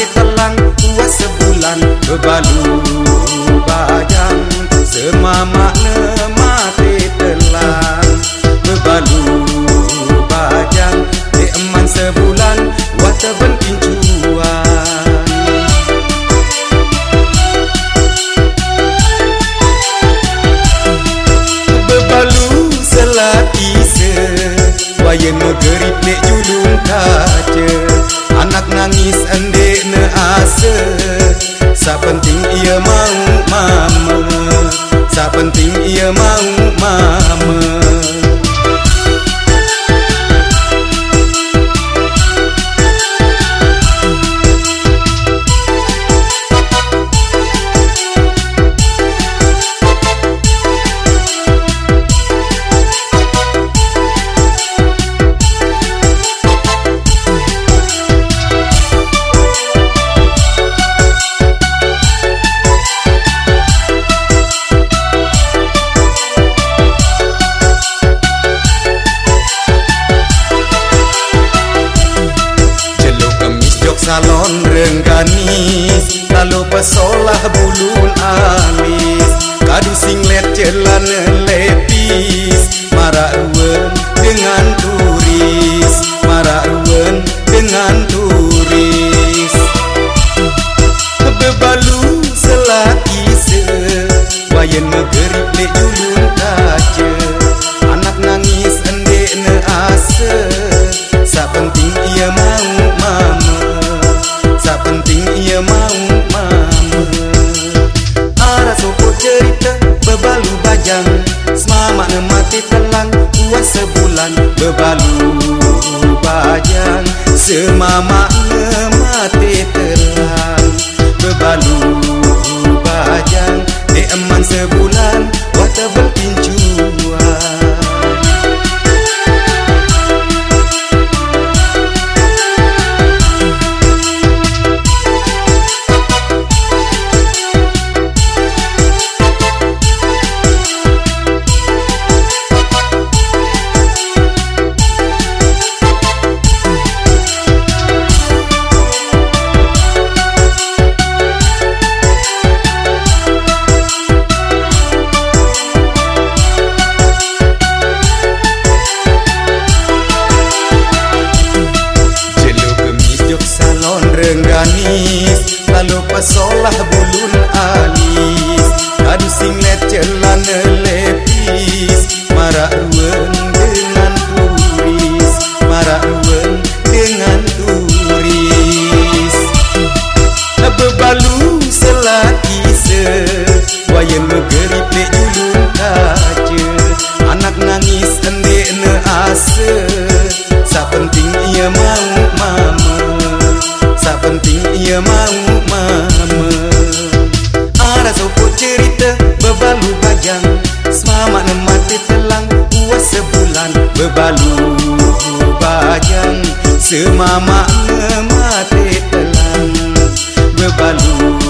pantai telang Buat sebulan berbalu bajang Semamak lemah telang Berbalu bajang Di eman sebulan Water berkin Berbalu selat se Wayang negeri pelik julung tak asa Sa ia mau mama. Sa penting ia mau mama rengganis Lalu pesolah bulun alis Kadu singlet celan lepis. Marauen dengan turis. Marauen dengan turis. Bebalu selaki se. Wayan megerip lek julun ne mati telang Bebalu bajang eman sebulan Wata rengganis Lalu pesolah bulun alis. Kadu singlet celan lepis Mararuen dengan turis Mararuen dengan turis. Bebalu selaki se Wayan megerip lek julung kaca. Anak nangis endek ne asa Sa penting ia mau bebalu bajang Semamak ne mati telang Bebalu